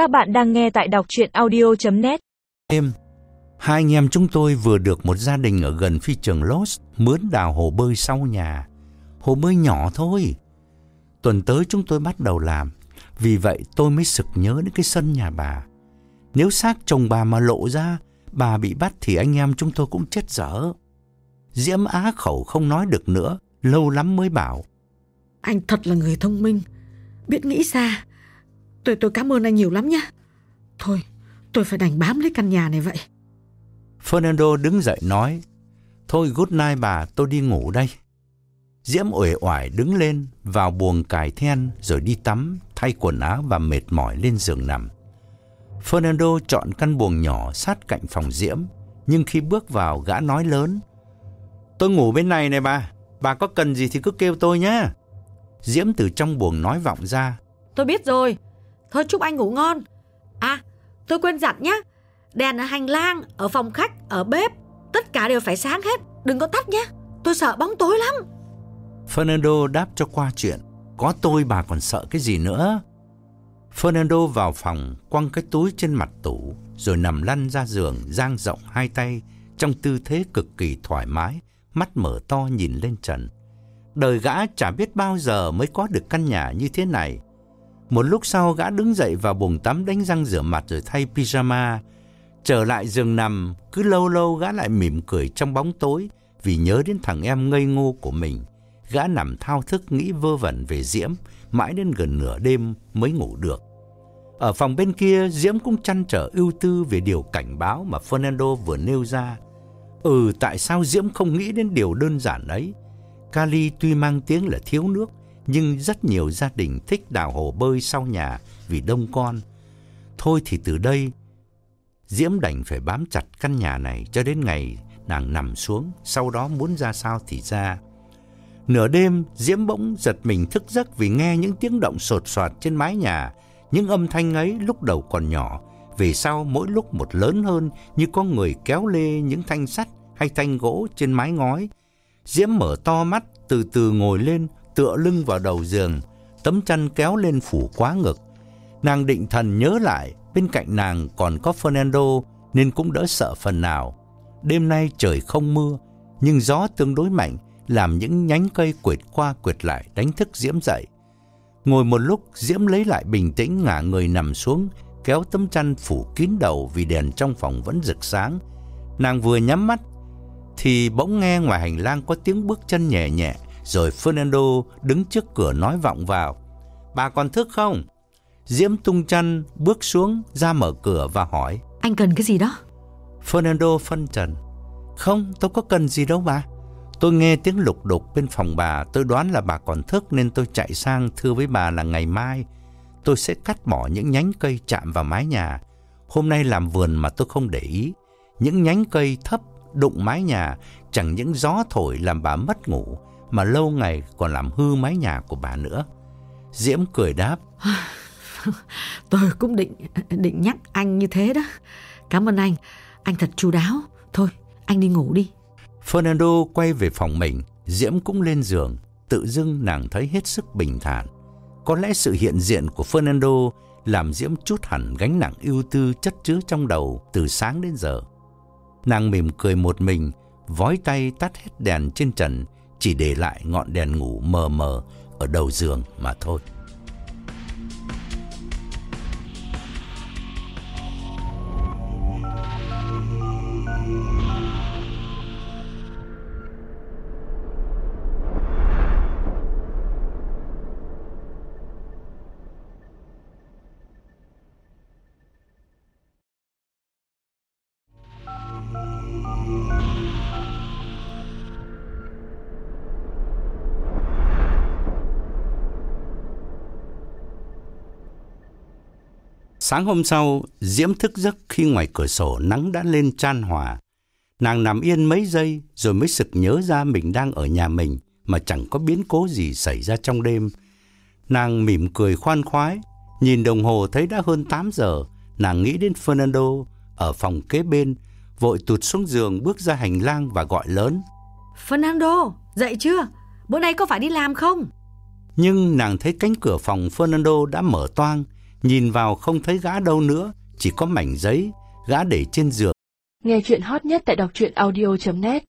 Các bạn đang nghe tại đọc chuyện audio.net Em, hai anh em chúng tôi vừa được một gia đình ở gần phi trường Lost mướn đào hồ bơi sau nhà. Hồ bơi nhỏ thôi. Tuần tới chúng tôi bắt đầu làm. Vì vậy tôi mới sực nhớ đến cái sân nhà bà. Nếu xác chồng bà mà lộ ra, bà bị bắt thì anh em chúng tôi cũng chết dở. Diễm á khẩu không nói được nữa, lâu lắm mới bảo. Anh thật là người thông minh, biết nghĩ xa. Tôi tôi cảm ơn anh nhiều lắm nhé. Thôi, tôi phải đành bám lấy căn nhà này vậy. Fernando đứng dậy nói, Thôi good night bà, tôi đi ngủ đây. Diễm uể oải đứng lên, vào buồng cài then rồi đi tắm, thay quần áo và mệt mỏi lên giường nằm. Fernando chọn căn buồng nhỏ sát cạnh phòng Diễm, nhưng khi bước vào gã nói lớn, Tôi ngủ bên này này bà, bà có cần gì thì cứ kêu tôi nhé. Diễm từ trong buồng nói vọng ra, Tôi biết rồi. Thôi chúc anh ngủ ngon. À, tôi quên dặn nhé. Đèn ở hành lang, ở phòng khách, ở bếp, tất cả đều phải sáng hết. Đừng có tắt nhé. Tôi sợ bóng tối lắm. Fernando đáp cho qua chuyện, có tôi bà còn sợ cái gì nữa. Fernando vào phòng, quăng cái túi trên mặt tủ, rồi nằm lăn ra giường, dang rộng hai tay, trong tư thế cực kỳ thoải mái, mắt mở to nhìn lên trần. Đời gã chả biết bao giờ mới có được căn nhà như thế này. Một lúc sau gã đứng dậy vào buồng tắm đánh răng rửa mặt rồi thay pyjama. Trở lại giường nằm, cứ lâu lâu gã lại mỉm cười trong bóng tối vì nhớ đến thằng em ngây ngô của mình. Gã nằm thao thức nghĩ vơ vẩn về Diễm, mãi đến gần nửa đêm mới ngủ được. Ở phòng bên kia, Diễm cũng chăn trở ưu tư về điều cảnh báo mà Fernando vừa nêu ra. Ừ, tại sao Diễm không nghĩ đến điều đơn giản ấy? Cali tuy mang tiếng là thiếu nước, nhưng rất nhiều gia đình thích đào hồ bơi sau nhà vì đông con. Thôi thì từ đây, Diễm đành phải bám chặt căn nhà này cho đến ngày nàng nằm xuống, sau đó muốn ra sao thì ra. Nửa đêm, Diễm bỗng giật mình thức giấc vì nghe những tiếng động sột soạt trên mái nhà. Những âm thanh ấy lúc đầu còn nhỏ, về sau mỗi lúc một lớn hơn như có người kéo lê những thanh sắt hay thanh gỗ trên mái ngói. Diễm mở to mắt, từ từ ngồi lên, tựa lưng vào đầu giường, tấm chăn kéo lên phủ quá ngực. Nàng định thần nhớ lại, bên cạnh nàng còn có Fernando nên cũng đỡ sợ phần nào. Đêm nay trời không mưa, nhưng gió tương đối mạnh, làm những nhánh cây quệt qua quệt lại đánh thức Diễm dậy. Ngồi một lúc, Diễm lấy lại bình tĩnh ngả người nằm xuống, kéo tấm chăn phủ kín đầu vì đèn trong phòng vẫn rực sáng. Nàng vừa nhắm mắt, thì bỗng nghe ngoài hành lang có tiếng bước chân nhẹ nhẹ, rồi Fernando đứng trước cửa nói vọng vào. Bà còn thức không? Diễm tung chăn, bước xuống, ra mở cửa và hỏi. Anh cần cái gì đó? Fernando phân trần. Không, tôi có cần gì đâu bà. Tôi nghe tiếng lục đục bên phòng bà, tôi đoán là bà còn thức nên tôi chạy sang thưa với bà là ngày mai tôi sẽ cắt bỏ những nhánh cây chạm vào mái nhà. Hôm nay làm vườn mà tôi không để ý. Những nhánh cây thấp đụng mái nhà, chẳng những gió thổi làm bà mất ngủ, mà lâu ngày còn làm hư mái nhà của bà nữa. Diễm cười đáp. Tôi cũng định định nhắc anh như thế đó. Cảm ơn anh, anh thật chu đáo. Thôi, anh đi ngủ đi. Fernando quay về phòng mình, Diễm cũng lên giường, tự dưng nàng thấy hết sức bình thản. Có lẽ sự hiện diện của Fernando làm Diễm chút hẳn gánh nặng ưu tư chất chứa trong đầu từ sáng đến giờ. Nàng mỉm cười một mình, vói tay tắt hết đèn trên trần, chỉ để lại ngọn đèn ngủ mờ mờ ở đầu giường mà thôi. Sáng hôm sau, Diễm thức giấc khi ngoài cửa sổ nắng đã lên chan hòa. Nàng nằm yên mấy giây rồi mới sực nhớ ra mình đang ở nhà mình mà chẳng có biến cố gì xảy ra trong đêm. Nàng mỉm cười khoan khoái, nhìn đồng hồ thấy đã hơn 8 giờ, nàng nghĩ đến Fernando ở phòng kế bên, vội tụt xuống giường bước ra hành lang và gọi lớn. Fernando, dậy chưa? Bữa nay có phải đi làm không? Nhưng nàng thấy cánh cửa phòng Fernando đã mở toang, Nhìn vào không thấy gã đâu nữa, chỉ có mảnh giấy, gã để trên giường. Nghe chuyện hot nhất tại đọc truyện audio.net